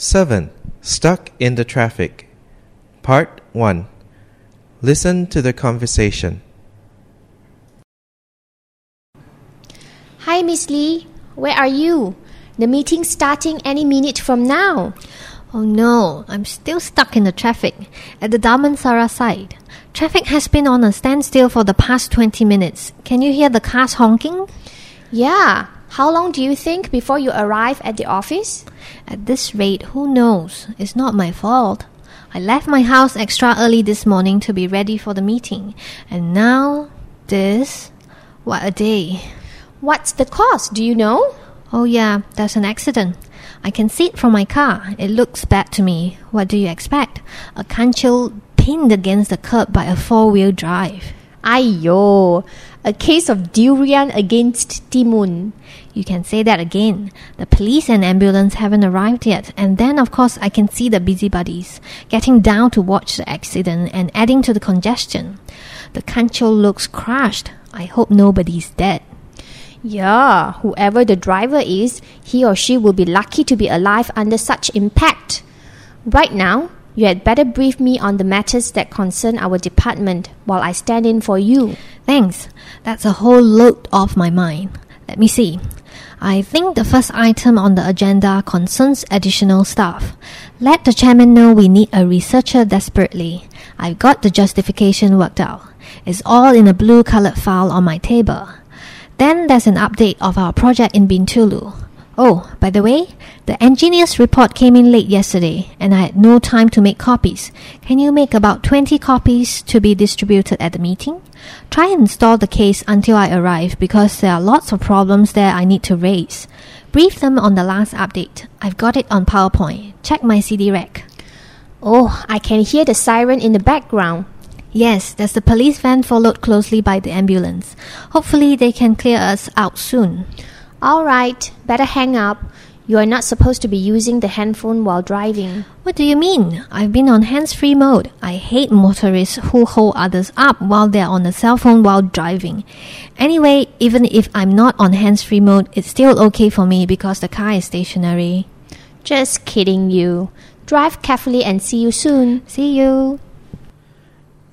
7. Stuck in the traffic. Part 1. Listen to the conversation. Hi, Miss Lee. Where are you? The meeting's starting any minute from now. Oh no, I'm still stuck in the traffic at the Damansara side. Traffic has been on a standstill for the past 20 minutes. Can you hear the cars honking? Yeah. How long do you think before you arrive at the office? At this rate, who knows? It's not my fault. I left my house extra early this morning to be ready for the meeting. And now, this? What a day. What's the cause? Do you know? Oh, yeah, there's an accident. I can see it from my car. It looks bad to me. What do you expect? A Kancil pinned against the curb by a four wheel drive. Ayo, a case of durian against Timun. You can say that again. The police and ambulance haven't arrived yet, and then, of course, I can see the busybodies getting down to watch the accident and adding to the congestion. The Kancil looks crushed. I hope nobody's dead. Yeah, whoever the driver is, he or she will be lucky to be alive under such impact. Right now, you had better brief me on the matters that concern our department while I stand in for you. Thanks. That's a whole load off my mind. Let me see. I think the first item on the agenda concerns additional staff. Let the chairman know we need a researcher desperately. I've got the justification worked out. It's all in a blue colored file on my table. Then there's an update of our project in Bintulu. Oh, by the way, the engineer's report came in late yesterday and I had no time to make copies. Can you make about 20 copies to be distributed at the meeting? Try and install the case until I arrive because there are lots of problems there I need to raise. Brief them on the last update. I've got it on PowerPoint. Check my CD rack. Oh, I can hear the siren in the background. Yes, there's the police van followed closely by the ambulance. Hopefully they can clear us out soon. All right, better hang up. You are not supposed to be using the handphone while driving. What do you mean? I've been on hands free mode. I hate motorists who hold others up while they're on a cell phone while driving. Anyway, even if I'm not on hands free mode, it's still okay for me because the car is stationary. Just kidding you. Drive carefully and see you soon. See you.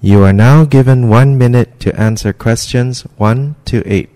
You are now given one minute to answer questions 1 to 8.